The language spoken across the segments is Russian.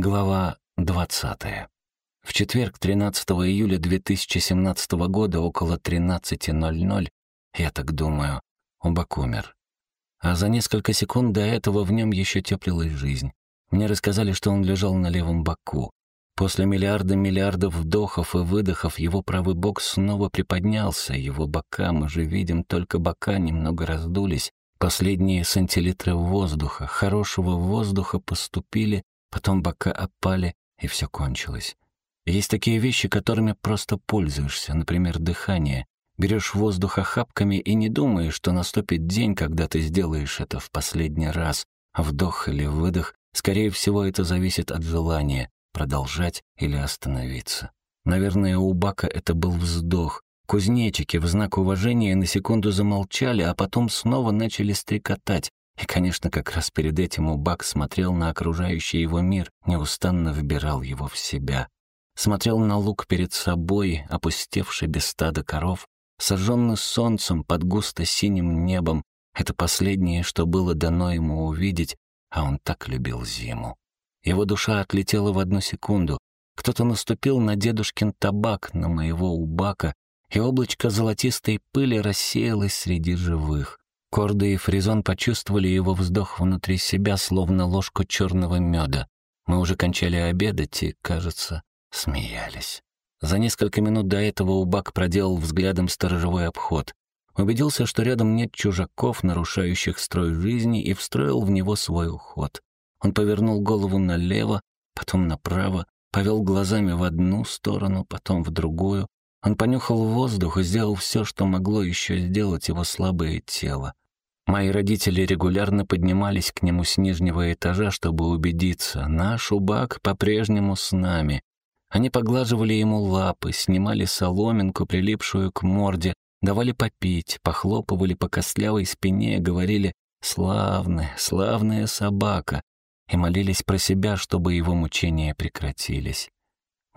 Глава 20. В четверг, 13 июля 2017 года, около 13.00, я так думаю, Убак умер. А за несколько секунд до этого в нем еще теплилась жизнь. Мне рассказали, что он лежал на левом боку. После миллиарда миллиардов вдохов и выдохов его правый бок снова приподнялся, его бока, мы же видим, только бока немного раздулись, последние сантилитры воздуха, хорошего воздуха поступили Потом бока опали, и все кончилось. Есть такие вещи, которыми просто пользуешься, например, дыхание. Берешь воздух охапками и не думаешь, что наступит день, когда ты сделаешь это в последний раз. Вдох или выдох, скорее всего, это зависит от желания продолжать или остановиться. Наверное, у Бака это был вздох. Кузнечики в знак уважения на секунду замолчали, а потом снова начали стрекотать, и, конечно, как раз перед этим Убак смотрел на окружающий его мир, неустанно вбирал его в себя. Смотрел на луг перед собой, опустевший без стада коров, сожженный солнцем под густо-синим небом. Это последнее, что было дано ему увидеть, а он так любил зиму. Его душа отлетела в одну секунду. Кто-то наступил на дедушкин табак, на моего убака, и облачко золотистой пыли рассеялось среди живых. Корды и Фризон почувствовали его вздох внутри себя, словно ложку черного меда. Мы уже кончали обедать и, кажется, смеялись. За несколько минут до этого Убак проделал взглядом сторожевой обход. Убедился, что рядом нет чужаков, нарушающих строй жизни, и встроил в него свой уход. Он повернул голову налево, потом направо, повел глазами в одну сторону, потом в другую. Он понюхал воздух и сделал все, что могло еще сделать его слабое тело. Мои родители регулярно поднимались к нему с нижнего этажа, чтобы убедиться, наш убак по-прежнему с нами. Они поглаживали ему лапы, снимали соломинку, прилипшую к морде, давали попить, похлопывали по костлявой спине, говорили «славная, славная собака» и молились про себя, чтобы его мучения прекратились.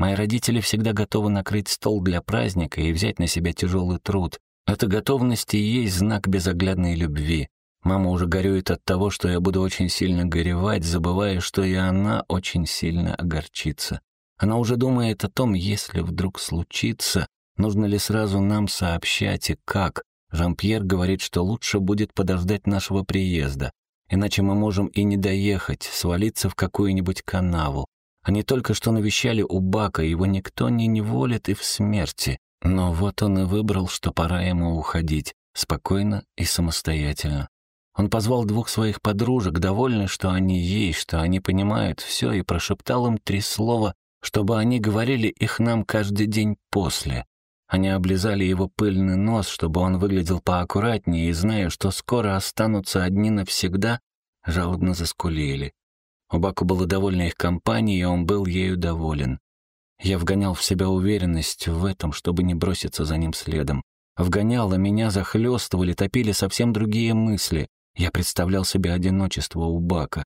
Мои родители всегда готовы накрыть стол для праздника и взять на себя тяжелый труд, эта готовность и есть знак безоглядной любви. Мама уже горюет от того, что я буду очень сильно горевать, забывая, что и она очень сильно огорчится. Она уже думает о том, если вдруг случится, нужно ли сразу нам сообщать и как. Жан-Пьер говорит, что лучше будет подождать нашего приезда, иначе мы можем и не доехать, свалиться в какую-нибудь канаву. Они только что навещали у Бака, его никто не неволит и в смерти. Но вот он и выбрал, что пора ему уходить, спокойно и самостоятельно. Он позвал двух своих подружек, довольный, что они есть, что они понимают все, и прошептал им три слова, чтобы они говорили их нам каждый день после. Они облизали его пыльный нос, чтобы он выглядел поаккуратнее, и, зная, что скоро останутся одни навсегда, жалобно заскулили. У Баку было довольно их компанией, и он был ею доволен. Я вгонял в себя уверенность в этом, чтобы не броситься за ним следом. Вгонял, а меня захлестывали, топили совсем другие мысли. Я представлял себе одиночество у Бака.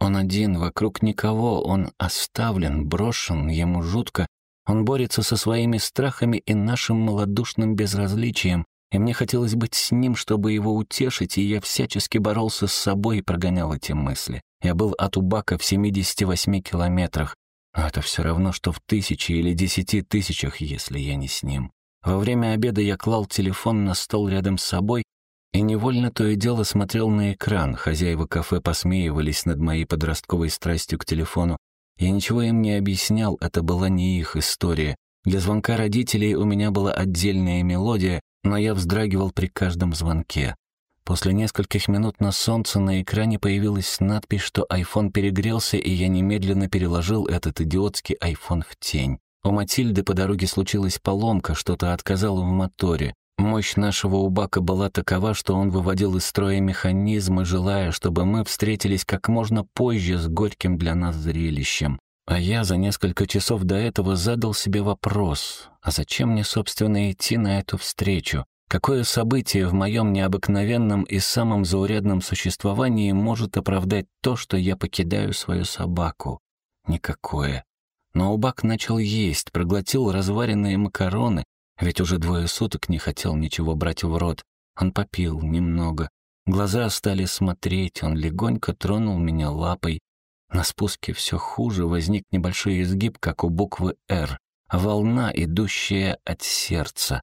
Он один, вокруг никого, он оставлен, брошен, ему жутко. Он борется со своими страхами и нашим малодушным безразличием, и мне хотелось быть с ним, чтобы его утешить, и я всячески боролся с собой и прогонял эти мысли. Я был от Убака в 78 километрах, но это все равно, что в тысячи или десяти тысячах, если я не с ним. Во время обеда я клал телефон на стол рядом с собой и невольно то и дело смотрел на экран. Хозяева кафе посмеивались над моей подростковой страстью к телефону. Я ничего им не объяснял, это была не их история. Для звонка родителей у меня была отдельная мелодия, но я вздрагивал при каждом звонке. После нескольких минут на солнце на экране появилась надпись, что iPhone перегрелся, и я немедленно переложил этот идиотский iPhone в тень. У Матильды по дороге случилась поломка, что-то отказало в моторе. Мощь нашего Убака была такова, что он выводил из строя механизмы, желая, чтобы мы встретились как можно позже с горьким для нас зрелищем. А я за несколько часов до этого задал себе вопрос, а зачем мне, собственно, идти на эту встречу? Какое событие в моем необыкновенном и самом заурядном существовании может оправдать то, что я покидаю свою собаку? Никакое. Но Убак начал есть, проглотил разваренные макароны, ведь уже двое суток не хотел ничего брать в рот. Он попил немного. Глаза стали смотреть, он легонько тронул меня лапой. На спуске все хуже, возник небольшой изгиб, как у буквы «Р», волна, идущая от сердца.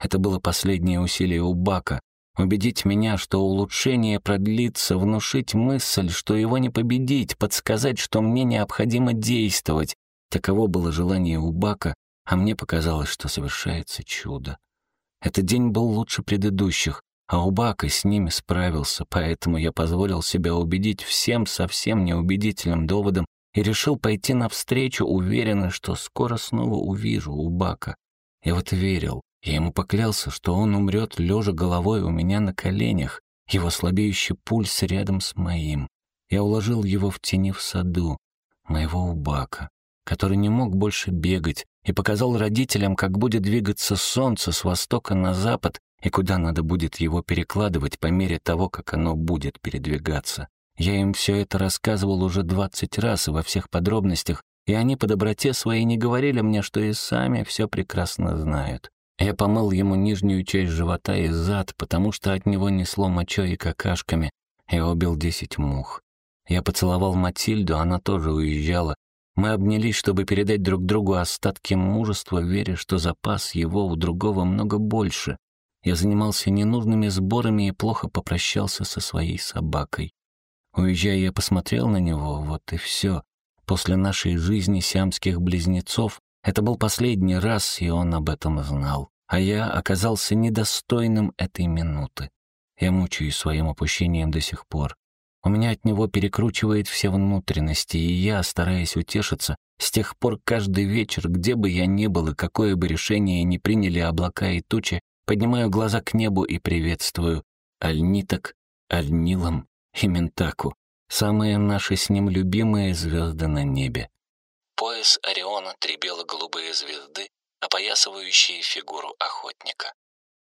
Это было последнее усилие у Бака — убедить меня, что улучшение продлится, внушить мысль, что его не победить, подсказать, что мне необходимо действовать. Таково было желание у Бака, а мне показалось, что совершается чудо. Этот день был лучше предыдущих, а Убака с ними справился, поэтому я позволил себя убедить всем совсем неубедительным доводом и решил пойти навстречу, уверенный, что скоро снова увижу Убака. Я вот верил, я ему поклялся, что он умрет, лежа головой у меня на коленях, его слабеющий пульс рядом с моим. Я уложил его в тени в саду, моего Убака, который не мог больше бегать, и показал родителям, как будет двигаться солнце с востока на запад и куда надо будет его перекладывать по мере того, как оно будет передвигаться. Я им все это рассказывал уже двадцать раз и во всех подробностях, и они по доброте своей не говорили мне, что и сами все прекрасно знают. Я помыл ему нижнюю часть живота и зад, потому что от него несло мочой и какашками, и убил десять мух. Я поцеловал Матильду, она тоже уезжала, мы обнялись, чтобы передать друг другу остатки мужества, веря, что запас его у другого много больше. Я занимался ненужными сборами и плохо попрощался со своей собакой. Уезжая, я посмотрел на него, вот и все. После нашей жизни сиамских близнецов это был последний раз, и он об этом знал. А я оказался недостойным этой минуты. Я мучаюсь своим опущением до сих пор. У меня от него перекручивает все внутренности, и я, стараясь утешиться, с тех пор каждый вечер, где бы я ни был и какое бы решение ни приняли облака и тучи, поднимаю глаза к небу и приветствую Альниток, Альнилом и Ментаку, самые наши с ним любимые звезды на небе. Пояс Ориона — три бело-голубые звезды, опоясывающие фигуру охотника.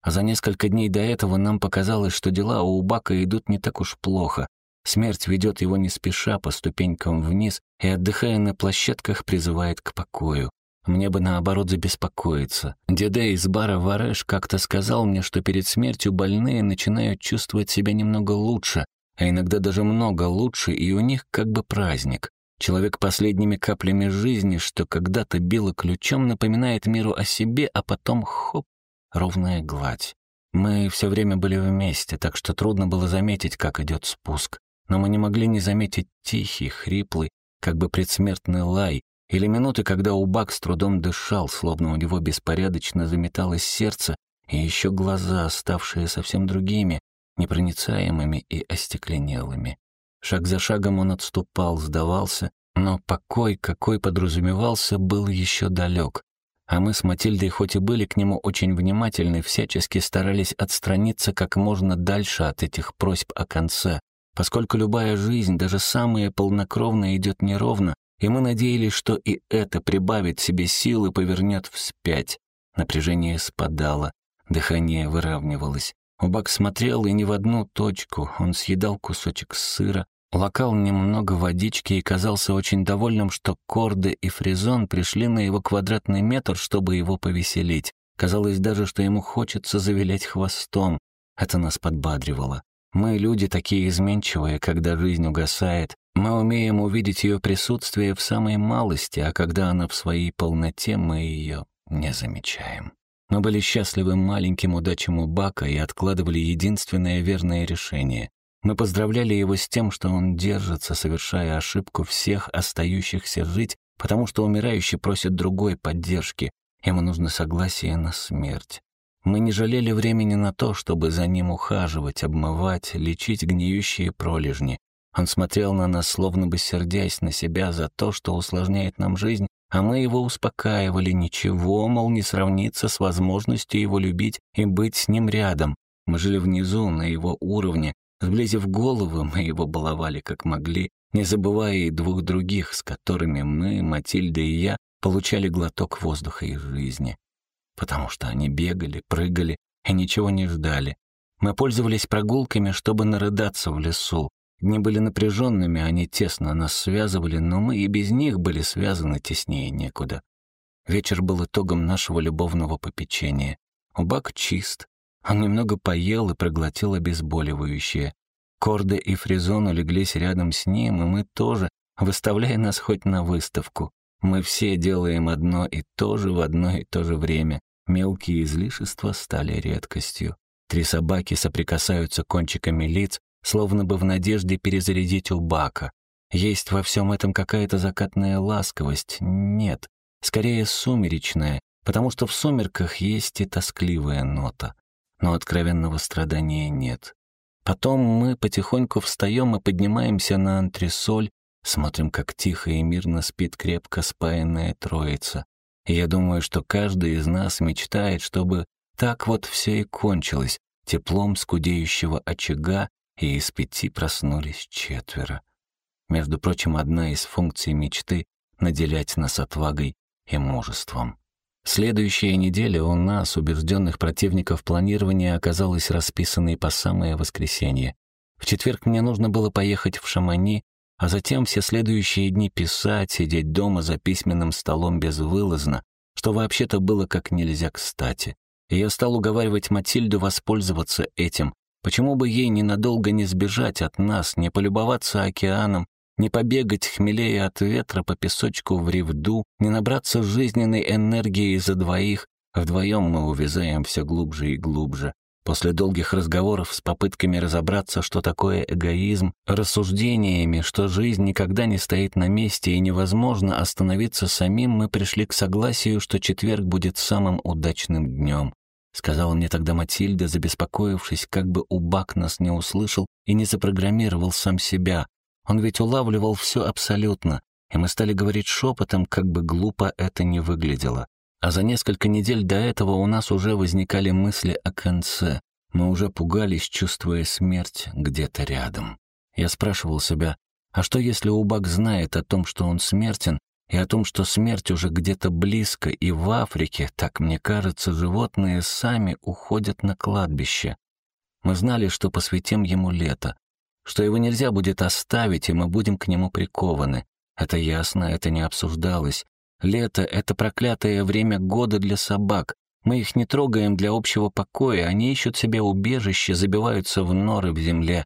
За несколько дней до этого нам показалось, что дела у Убака идут не так уж плохо, Смерть ведет его не спеша по ступенькам вниз и, отдыхая на площадках, призывает к покою. Мне бы, наоборот, забеспокоиться. Деде из бара Вареш как-то сказал мне, что перед смертью больные начинают чувствовать себя немного лучше, а иногда даже много лучше, и у них как бы праздник. Человек последними каплями жизни, что когда-то било ключом, напоминает миру о себе, а потом — хоп, ровная гладь. Мы все время были вместе, так что трудно было заметить, как идет спуск но мы не могли не заметить тихий, хриплый, как бы предсмертный лай, или минуты, когда Убак с трудом дышал, словно у него беспорядочно заметалось сердце, и еще глаза, ставшие совсем другими, непроницаемыми и остекленелыми. Шаг за шагом он отступал, сдавался, но покой, какой подразумевался, был еще далек. А мы с Матильдой, хоть и были к нему очень внимательны, всячески старались отстраниться как можно дальше от этих просьб о конце, поскольку любая жизнь, даже самая полнокровная, идет неровно, и мы надеялись, что и это прибавит себе сил и повернет вспять. Напряжение спадало, дыхание выравнивалось. Убак смотрел и не в одну точку, он съедал кусочек сыра, лакал немного водички и казался очень довольным, что Корды и Фризон пришли на его квадратный метр, чтобы его повеселить. Казалось даже, что ему хочется завилять хвостом. Это нас подбадривало. Мы, люди, такие изменчивые, когда жизнь угасает. Мы умеем увидеть ее присутствие в самой малости, а когда она в своей полноте, мы ее не замечаем. Мы были счастливы маленьким удачам у Бака и откладывали единственное верное решение. Мы поздравляли его с тем, что он держится, совершая ошибку всех остающихся жить, потому что умирающий просит другой поддержки, ему нужно согласие на смерть. Мы не жалели времени на то, чтобы за ним ухаживать, обмывать, лечить гниющие пролежни. Он смотрел на нас, словно бы сердясь на себя за то, что усложняет нам жизнь, а мы его успокаивали, ничего, мол, не сравнится с возможностью его любить и быть с ним рядом. Мы жили внизу, на его уровне, сблизив головы, мы его баловали как могли, не забывая и двух других, с которыми мы, Матильда и я, получали глоток воздуха из жизни потому что они бегали, прыгали и ничего не ждали. Мы пользовались прогулками, чтобы нарыдаться в лесу. Дни были напряженными, они тесно нас связывали, но мы и без них были связаны теснее некуда. Вечер был итогом нашего любовного попечения. Убак чист. Он немного поел и проглотил обезболивающее. Корды и Фризон улеглись рядом с ним, и мы тоже, Выставляй нас хоть на выставку. Мы все делаем одно и то же в одно и то же время. Мелкие излишества стали редкостью. Три собаки соприкасаются кончиками лиц, словно бы в надежде перезарядить у бака. Есть во всем этом какая-то закатная ласковость? Нет, скорее сумеречная, потому что в сумерках есть и тоскливая нота. Но откровенного страдания нет. Потом мы потихоньку встаем и поднимаемся на антресоль, смотрим, как тихо и мирно спит крепко спаянная троица. И я думаю, что каждый из нас мечтает, чтобы так вот все и кончилось, теплом скудеющего очага, и из пяти проснулись четверо. Между прочим, одна из функций мечты — наделять нас отвагой и мужеством. Следующая неделя у нас, убежденных противников планирования, оказалась расписанной по самое воскресенье. В четверг мне нужно было поехать в Шамани, а затем все следующие дни писать, сидеть дома за письменным столом безвылазно, что вообще-то было как нельзя кстати. И я стал уговаривать Матильду воспользоваться этим. Почему бы ей ненадолго не сбежать от нас, не полюбоваться океаном, не побегать хмелее от ветра по песочку в ревду, не набраться жизненной энергии за двоих, вдвоем мы увязаем все глубже и глубже. После долгих разговоров с попытками разобраться, что такое эгоизм, рассуждениями, что жизнь никогда не стоит на месте и невозможно остановиться самим, мы пришли к согласию, что четверг будет самым удачным днем. Сказала мне тогда Матильда, забеспокоившись, как бы Убак нас не услышал и не запрограммировал сам себя, он ведь улавливал все абсолютно, и мы стали говорить шепотом, как бы глупо это ни выглядело. А за несколько недель до этого у нас уже возникали мысли о конце. Мы уже пугались, чувствуя смерть где-то рядом. Я спрашивал себя, а что если Убак знает о том, что он смертен, и о том, что смерть уже где-то близко, и в Африке, так мне кажется, животные сами уходят на кладбище. Мы знали, что посвятим ему лето, что его нельзя будет оставить, и мы будем к нему прикованы. Это ясно, это не обсуждалось. Лето — это проклятое время года для собак. Мы их не трогаем для общего покоя, они ищут себе убежище, забиваются в норы в земле.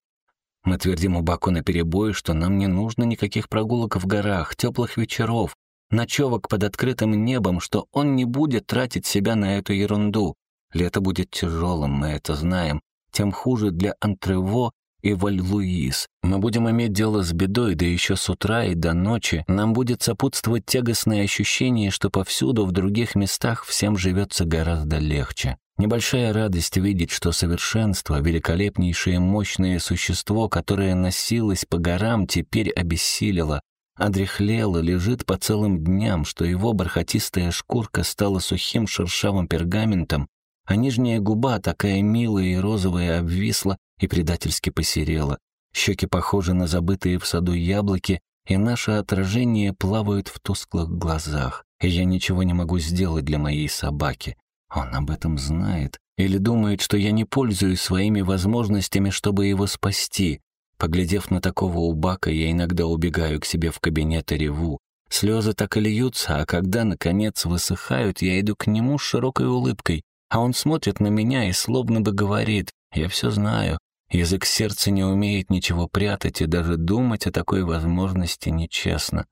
Мы твердим у Баку наперебой, что нам не нужно никаких прогулок в горах, теплых вечеров, ночевок под открытым небом, что он не будет тратить себя на эту ерунду. Лето будет тяжелым, мы это знаем. Тем хуже для Антрево и Валь-Луис. Мы будем иметь дело с бедой, да еще с утра и до ночи. Нам будет сопутствовать тягостное ощущение, что повсюду, в других местах, всем живется гораздо легче. Небольшая радость видеть, что совершенство, великолепнейшее мощное существо, которое носилось по горам, теперь обессилило, одряхлело, лежит по целым дням, что его бархатистая шкурка стала сухим шершавым пергаментом, а нижняя губа, такая милая и розовая, обвисла и предательски посерела. Щеки похожи на забытые в саду яблоки, и наше отражение плавают в тусклых глазах. И я ничего не могу сделать для моей собаки. Он об этом знает. Или думает, что я не пользуюсь своими возможностями, чтобы его спасти. Поглядев на такого убака, я иногда убегаю к себе в кабинет и реву. Слезы так и льются, а когда, наконец, высыхают, я иду к нему с широкой улыбкой. А он смотрит на меня и словно бы говорит, «Я все знаю, язык сердца не умеет ничего прятать, и даже думать о такой возможности нечестно».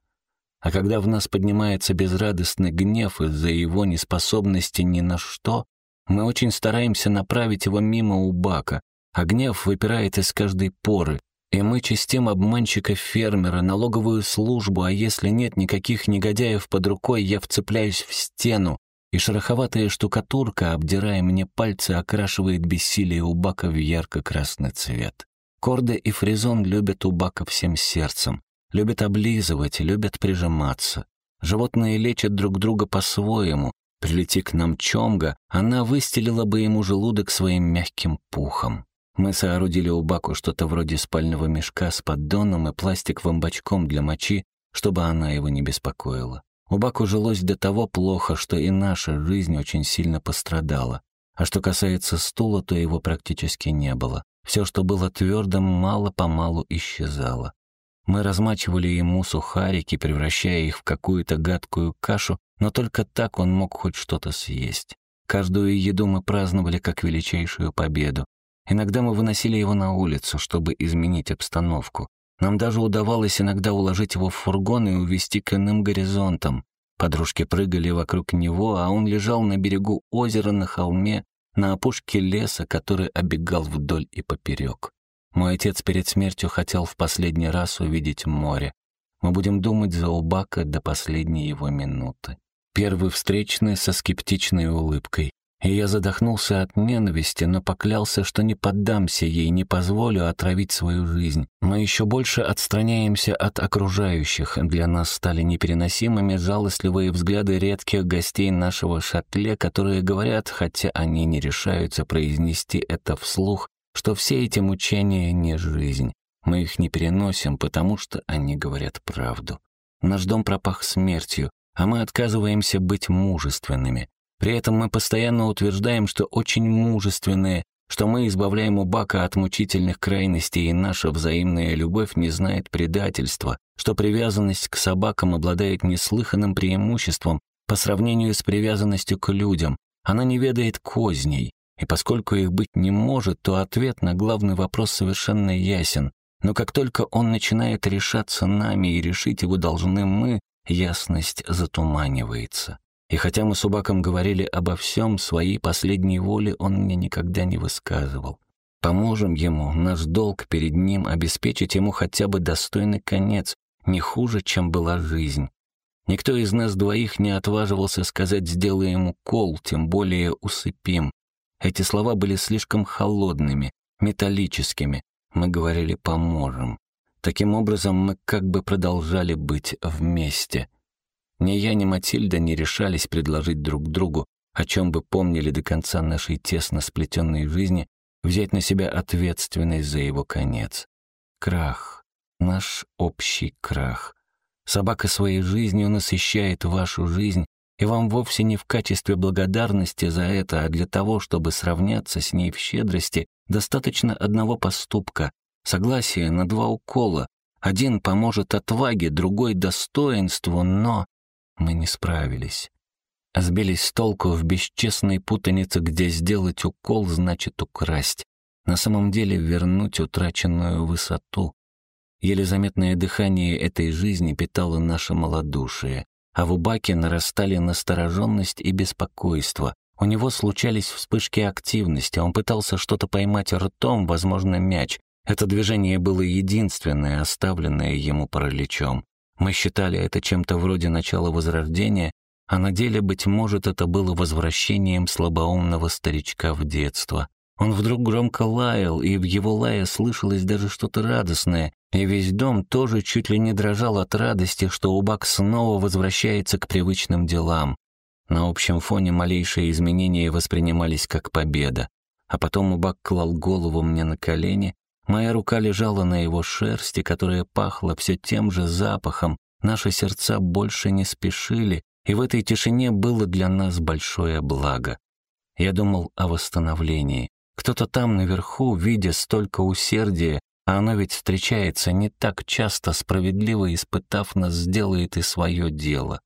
А когда в нас поднимается безрадостный гнев из-за его неспособности ни на что, мы очень стараемся направить его мимо Убака, а гнев выпирает из каждой поры, и мы чистим обманщика-фермера, налоговую службу, а если нет никаких негодяев под рукой, я вцепляюсь в стену, и шероховатая штукатурка, обдирая мне пальцы, окрашивает бессилие Убака в ярко-красный цвет. Корды и фризон любят Убака всем сердцем, любят облизывать, любят прижиматься. Животные лечат друг друга по-своему. Прилети к нам Чомга, она выстелила бы ему желудок своим мягким пухом. Мы соорудили Убаку что-то вроде спального мешка с поддоном и пластиковым бачком для мочи, чтобы она его не беспокоила. У Баку жилось до того плохо, что и наша жизнь очень сильно пострадала. А что касается стула, то его практически не было. Все, что было твердым, мало-помалу исчезало. Мы размачивали ему сухарики, превращая их в какую-то гадкую кашу, но только так он мог хоть что-то съесть. Каждую еду мы праздновали как величайшую победу. Иногда мы выносили его на улицу, чтобы изменить обстановку. Нам даже удавалось иногда уложить его в фургон и увезти к иным горизонтам. Подружки прыгали вокруг него, а он лежал на берегу озера на холме, на опушке леса, который обегал вдоль и поперек. Мой отец перед смертью хотел в последний раз увидеть море. Мы будем думать за Убака до последней его минуты. Первый встречный со скептичной улыбкой. И я задохнулся от ненависти, но поклялся, что не поддамся ей, не позволю отравить свою жизнь. Мы еще больше отстраняемся от окружающих. Для нас стали непереносимыми жалостливые взгляды редких гостей нашего шатле, которые говорят, хотя они не решаются произнести это вслух, что все эти мучения не жизнь. Мы их не переносим, потому что они говорят правду. Наш дом пропах смертью, а мы отказываемся быть мужественными. При этом мы постоянно утверждаем, что очень мужественные, что мы избавляем Убака от мучительных крайностей, и наша взаимная любовь не знает предательства, что привязанность к собакам обладает неслыханным преимуществом по сравнению с привязанностью к людям. Она не ведает козней, и поскольку их быть не может, то ответ на главный вопрос совершенно ясен. Но как только он начинает решаться нами, и решить его должны мы, ясность затуманивается. И хотя мы с Убаком говорили обо всем, своей последней воли он мне никогда не высказывал. Поможем ему, наш долг перед ним обеспечить ему хотя бы достойный конец, не хуже, чем была жизнь. Никто из нас двоих не отваживался сказать «сделаем укол», тем более «усыпим». Эти слова были слишком холодными, металлическими. Мы говорили «поможем». Таким образом, мы как бы продолжали быть вместе — ни я, ни Матильда не решались предложить друг другу, о чем бы помнили до конца нашей тесно сплетенной жизни, взять на себя ответственность за его конец. Крах. Наш общий крах. Собака своей жизнью насыщает вашу жизнь, и вам вовсе не в качестве благодарности за это, а для того, чтобы сравняться с ней в щедрости, достаточно одного поступка, согласия на два укола. Один поможет отваге, другой — достоинству, но мы не справились. Сбились с толку в бесчестной путанице, где сделать укол значит украсть. На самом деле вернуть утраченную высоту. Еле заметное дыхание этой жизни питало наше малодушие, а в Убаке нарастали настороженность и беспокойство. У него случались вспышки активности, он пытался что-то поймать ртом, возможно, мяч. Это движение было единственное, оставленное ему параличом. Мы считали это чем-то вроде начала Возрождения, а на деле, быть может, это было возвращением слабоумного старичка в детство. Он вдруг громко лаял, и в его лае слышалось даже что-то радостное, и весь дом тоже чуть ли не дрожал от радости, что Убак снова возвращается к привычным делам. На общем фоне малейшие изменения воспринимались как победа. А потом Убак клал голову мне на колени, Моя рука лежала на его шерсти, которая пахла все тем же запахом. Наши сердца больше не спешили, и в этой тишине было для нас большое благо. Я думал о восстановлении. Кто-то там наверху, видя столько усердия, а оно ведь встречается не так часто, справедливо испытав нас, сделает и свое дело.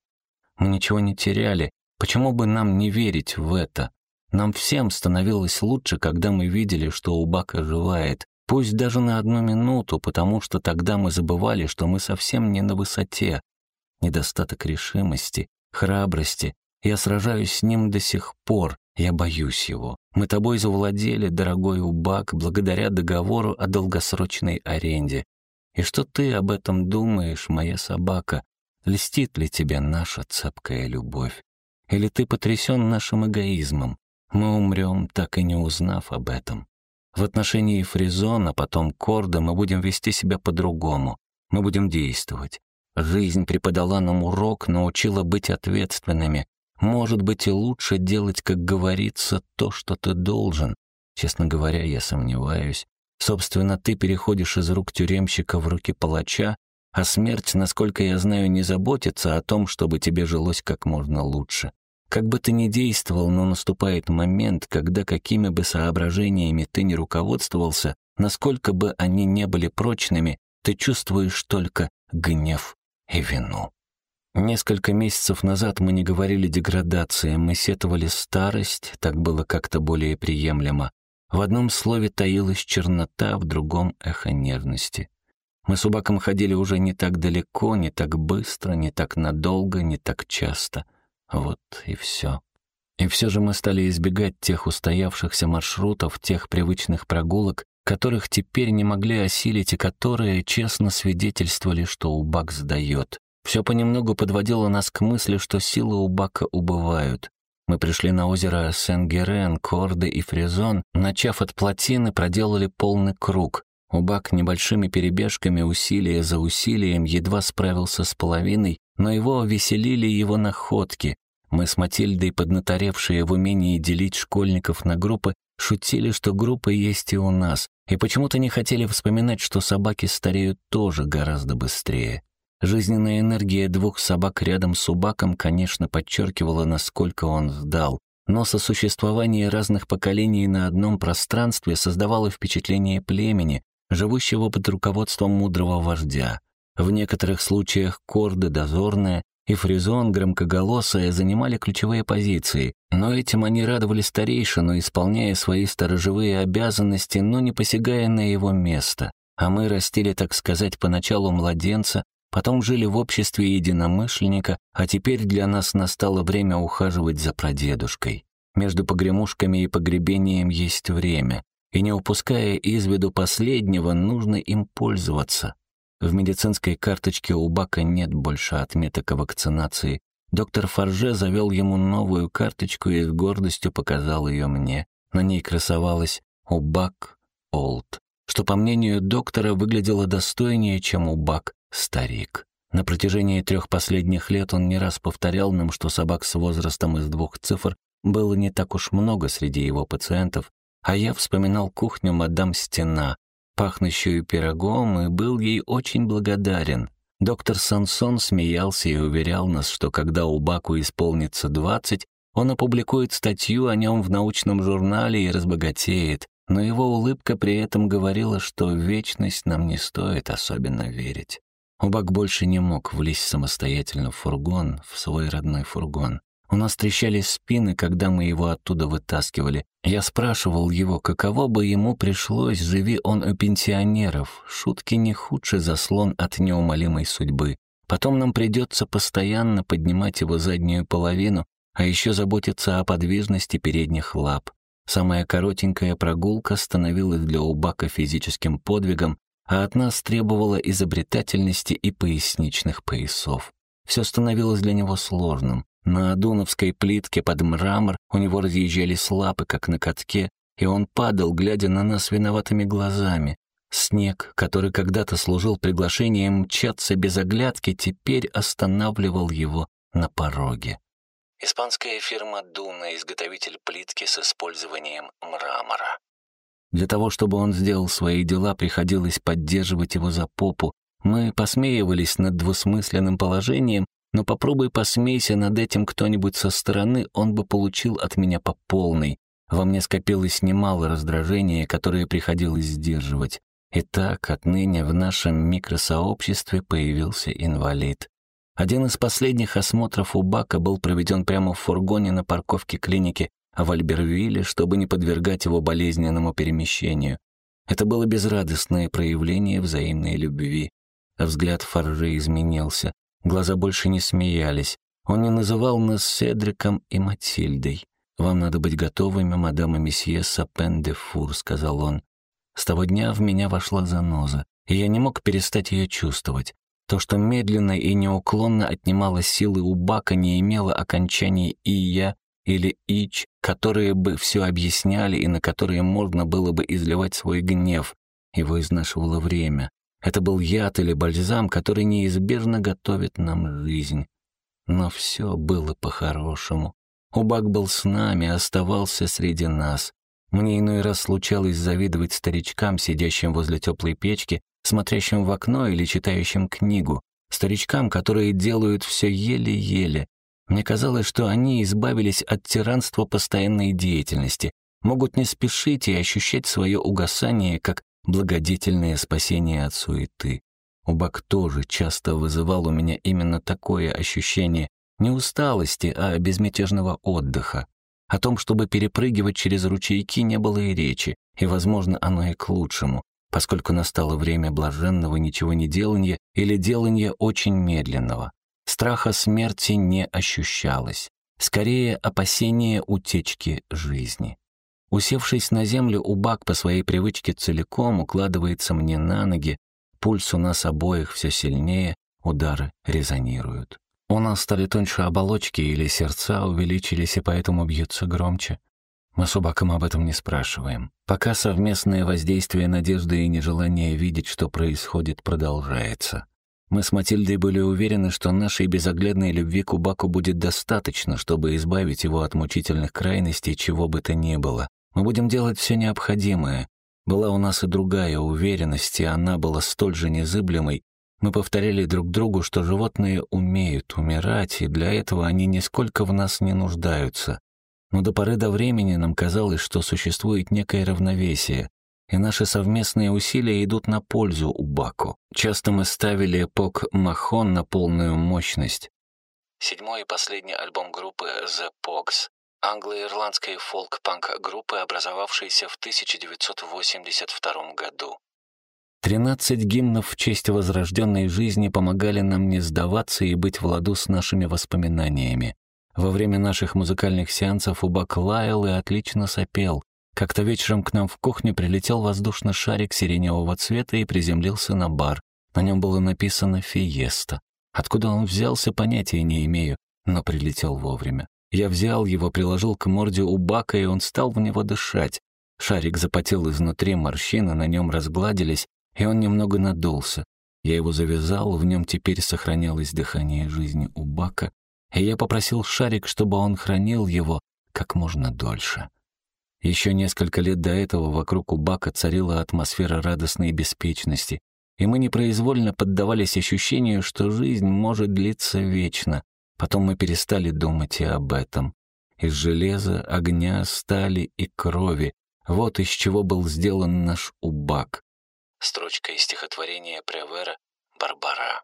Мы ничего не теряли, почему бы нам не верить в это? Нам всем становилось лучше, когда мы видели, что Убак оживает, Пусть даже на одну минуту, потому что тогда мы забывали, что мы совсем не на высоте. Недостаток решимости, храбрости. Я сражаюсь с ним до сих пор. Я боюсь его. Мы тобой завладели, дорогой Убак, благодаря договору о долгосрочной аренде. И что ты об этом думаешь, моя собака? Льстит ли тебе наша цепкая любовь? Или ты потрясен нашим эгоизмом? Мы умрем, так и не узнав об этом. В отношении Фризона, потом Корда, мы будем вести себя по-другому. Мы будем действовать. Жизнь преподала нам урок, научила быть ответственными. Может быть, и лучше делать, как говорится, то, что ты должен. Честно говоря, я сомневаюсь. Собственно, ты переходишь из рук тюремщика в руки палача, а смерть, насколько я знаю, не заботится о том, чтобы тебе жилось как можно лучше. Как бы ты ни действовал, но наступает момент, когда какими бы соображениями ты ни руководствовался, насколько бы они не были прочными, ты чувствуешь только гнев и вину. Несколько месяцев назад мы не говорили деградации, мы сетовали старость, так было как-то более приемлемо. В одном слове таилась чернота, в другом — эхо нервности. Мы с Убаком ходили уже не так далеко, не так быстро, не так надолго, не так часто. Вот и все. И все же мы стали избегать тех устоявшихся маршрутов, тех привычных прогулок, которых теперь не могли осилить и которые честно свидетельствовали, что Убак сдает. Все понемногу подводило нас к мысли, что силы Убака убывают. Мы пришли на озеро Сен-Герен, Корды и Фризон, начав от плотины, проделали полный круг. Убак небольшими перебежками, усилие за усилием, едва справился с половиной, но его веселили его находки. Мы с Матильдой, поднаторевшие в умении делить школьников на группы, шутили, что группы есть и у нас, и почему-то не хотели вспоминать, что собаки стареют тоже гораздо быстрее. Жизненная энергия двух собак рядом с Убаком, конечно, подчеркивала, насколько он сдал, но сосуществование разных поколений на одном пространстве создавало впечатление племени, живущего под руководством мудрого вождя. В некоторых случаях корды дозорная и фризон громкоголосая занимали ключевые позиции, но этим они радовали старейшину, исполняя свои сторожевые обязанности, но не посягая на его место. А мы растили, так сказать, поначалу младенца, потом жили в обществе единомышленника, а теперь для нас настало время ухаживать за прадедушкой. Между погремушками и погребением есть время и не упуская из виду последнего, нужно им пользоваться. В медицинской карточке у Бака нет больше отметок о вакцинации. Доктор Фарже завел ему новую карточку и с гордостью показал ее мне. На ней красовалась «Убак Олд», что, по мнению доктора, выглядело достойнее, чем «Убак Старик». На протяжении трех последних лет он не раз повторял нам, что собак с возрастом из двух цифр было не так уж много среди его пациентов, а я вспоминал кухню мадам Стена, пахнущую пирогом, и был ей очень благодарен. Доктор Сансон смеялся и уверял нас, что когда у Баку исполнится двадцать, он опубликует статью о нем в научном журнале и разбогатеет, но его улыбка при этом говорила, что в вечность нам не стоит особенно верить. Убак больше не мог влезть самостоятельно в фургон, в свой родной фургон. У нас трещали спины, когда мы его оттуда вытаскивали. Я спрашивал его, каково бы ему пришлось, живи он у пенсионеров. Шутки не худший заслон от неумолимой судьбы. Потом нам придется постоянно поднимать его заднюю половину, а еще заботиться о подвижности передних лап. Самая коротенькая прогулка становилась для Убака физическим подвигом, а от нас требовала изобретательности и поясничных поясов. Все становилось для него сложным. На дуновской плитке под мрамор у него разъезжались лапы, как на катке, и он падал, глядя на нас виноватыми глазами. Снег, который когда-то служил приглашением мчаться без оглядки, теперь останавливал его на пороге. Испанская фирма «Дуна» — изготовитель плитки с использованием мрамора. Для того, чтобы он сделал свои дела, приходилось поддерживать его за попу. Мы посмеивались над двусмысленным положением, но попробуй посмейся над этим кто-нибудь со стороны, он бы получил от меня по полной. Во мне скопилось немало раздражения, которое приходилось сдерживать. Итак, отныне в нашем микросообществе появился инвалид. Один из последних осмотров у Бака был проведен прямо в фургоне на парковке клиники в Альбервилле, чтобы не подвергать его болезненному перемещению. Это было безрадостное проявление взаимной любви. Взгляд Фаржи изменился. Глаза больше не смеялись. Он не называл нас Седриком и Матильдой. «Вам надо быть готовыми, мадам и месье Сапен де Фур», — сказал он. С того дня в меня вошла заноза, и я не мог перестать ее чувствовать. То, что медленно и неуклонно отнимало силы у Бака, не имело окончаний «ия» или «ич», которые бы все объясняли и на которые можно было бы изливать свой гнев. Его изнашивало время. Это был яд или бальзам, который неизбежно готовит нам жизнь. Но все было по-хорошему. Убак был с нами, оставался среди нас. Мне иной раз случалось завидовать старичкам, сидящим возле теплой печки, смотрящим в окно или читающим книгу, старичкам, которые делают все еле-еле. Мне казалось, что они избавились от тиранства постоянной деятельности, могут не спешить и ощущать свое угасание как благодетельное спасение от суеты. Убак тоже часто вызывал у меня именно такое ощущение не усталости, а безмятежного отдыха. О том, чтобы перепрыгивать через ручейки, не было и речи, и, возможно, оно и к лучшему. поскольку настало время блаженного ничего не делания или делания очень медленного. Страха смерти не ощущалось, скорее опасение утечки жизни. Усевшись на землю, Убак по своей привычке целиком укладывается мне на ноги, пульс у нас обоих все сильнее, удары резонируют. У нас стали тоньше оболочки или сердца увеличились и поэтому бьются громче. Мы с Убаком об этом не спрашиваем. Пока совместное воздействие надежды и нежелание видеть, что происходит, продолжается. Мы с Матильдой были уверены, что нашей безоглядной любви к Убаку будет достаточно, чтобы избавить его от мучительных крайностей, чего бы то ни было. Мы будем делать все необходимое. Была у нас и другая уверенность, и она была столь же незыблемой. Мы повторяли друг другу, что животные умеют умирать, и для этого они нисколько в нас не нуждаются. Но до поры до времени нам казалось, что существует некое равновесие, и наши совместные усилия идут на пользу Убаку. Часто мы ставили эпок Махон на полную мощность. Седьмой и последний альбом группы The Pogs, англо-ирландской фолк-панк-группы, образовавшейся в 1982 году. Тринадцать гимнов в честь возрожденной жизни помогали нам не сдаваться и быть в ладу с нашими воспоминаниями. Во время наших музыкальных сеансов Убак лаял и отлично сопел. Как-то вечером к нам в кухню прилетел воздушный шарик сиреневого цвета и приземлился на бар. На нем было написано «Фиеста». Откуда он взялся, понятия не имею, но прилетел вовремя. Я взял его, приложил к морде Убака, и он стал в него дышать. Шарик запотел изнутри, морщины на нем разгладились, и он немного надулся. Я его завязал, в нем теперь сохранялось дыхание жизни Убака, и я попросил Шарик, чтобы он хранил его как можно дольше. Еще несколько лет до этого вокруг Убака царила атмосфера радостной беспечности, и мы непроизвольно поддавались ощущению, что жизнь может длиться вечно. Потом мы перестали думать и об этом. Из железа, огня, стали и крови. Вот из чего был сделан наш Убак. Строчка из стихотворения Превера «Барбара».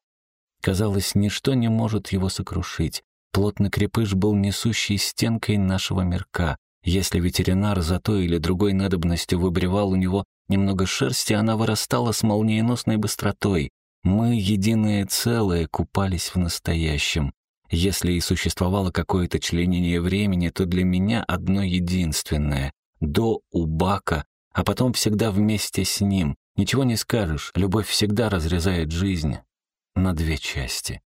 Казалось, ничто не может его сокрушить. Плотный крепыш был несущей стенкой нашего мирка. Если ветеринар за той или другой надобностью выбривал у него немного шерсти, она вырастала с молниеносной быстротой. Мы, единое целое, купались в настоящем. Если и существовало какое-то членение времени, то для меня одно единственное — до Убака, а потом всегда вместе с ним. Ничего не скажешь, любовь всегда разрезает жизнь на две части.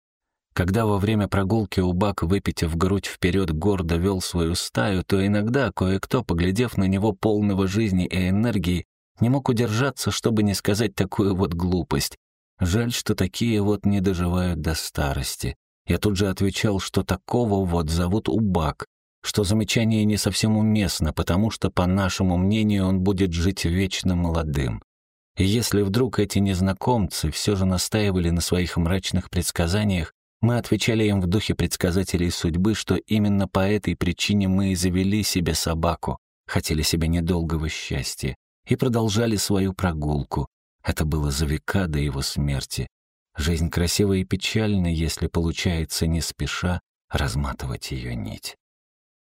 Когда во время прогулки Убак, выпитив грудь вперед, гордо вел свою стаю, то иногда кое-кто, поглядев на него полного жизни и энергии, не мог удержаться, чтобы не сказать такую вот глупость. Жаль, что такие вот не доживают до старости. Я тут же отвечал, что такого вот зовут Убак, что замечание не совсем уместно, потому что, по нашему мнению, он будет жить вечно молодым. И если вдруг эти незнакомцы все же настаивали на своих мрачных предсказаниях, мы отвечали им в духе предсказателей судьбы, что именно по этой причине мы и завели себе собаку, хотели себе недолгого счастья, и продолжали свою прогулку. Это было за века до его смерти. Жизнь красива и печальна, если получается не спеша разматывать ее нить.